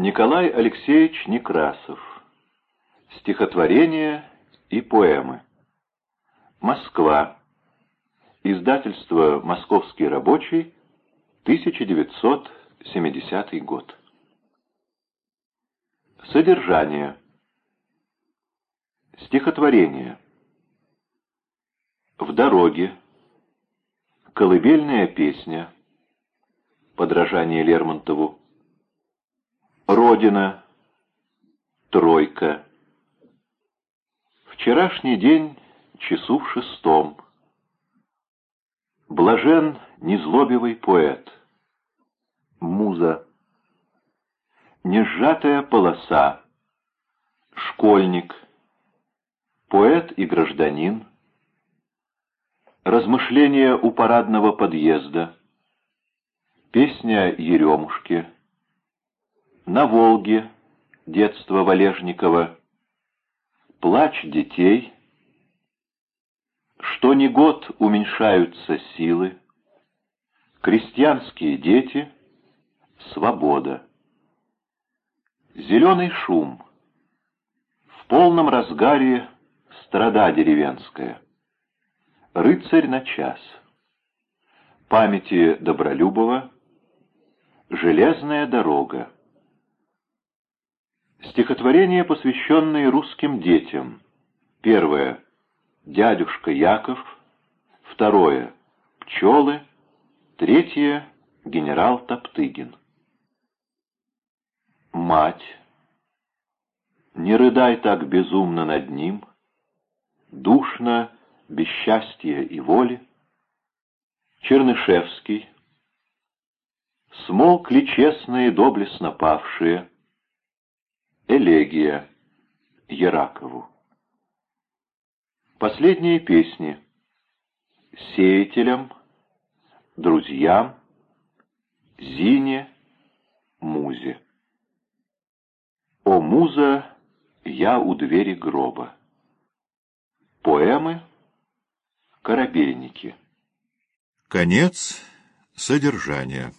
Николай Алексеевич Некрасов. Стихотворения и поэмы. Москва. Издательство «Московский рабочий», 1970 год. Содержание. Стихотворение. В дороге. Колыбельная песня. Подражание Лермонтову. Родина. Тройка. Вчерашний день, часу в шестом. Блажен незлобивый поэт. Муза. Несжатая полоса. Школьник. Поэт и гражданин. Размышления у парадного подъезда. Песня Еремушки. На Волге. Детство Валежникова. Плач детей. Что не год уменьшаются силы. Крестьянские дети. Свобода. Зеленый шум. В полном разгаре страда деревенская. Рыцарь на час. Памяти Добролюбова. Железная дорога. Стихотворения, посвященные русским детям. Первое. Дядюшка Яков. Второе. Пчелы. Третье. Генерал Топтыгин. Мать. Не рыдай так безумно над ним. Душно, без счастья и воли. Чернышевский. Смолкли честные, доблестно павшие. Элегия Яракову. Последние песни. Сеятелям, друзьям, Зине, Музе. О, муза, я у двери гроба. Поэмы «Корабельники». Конец содержания.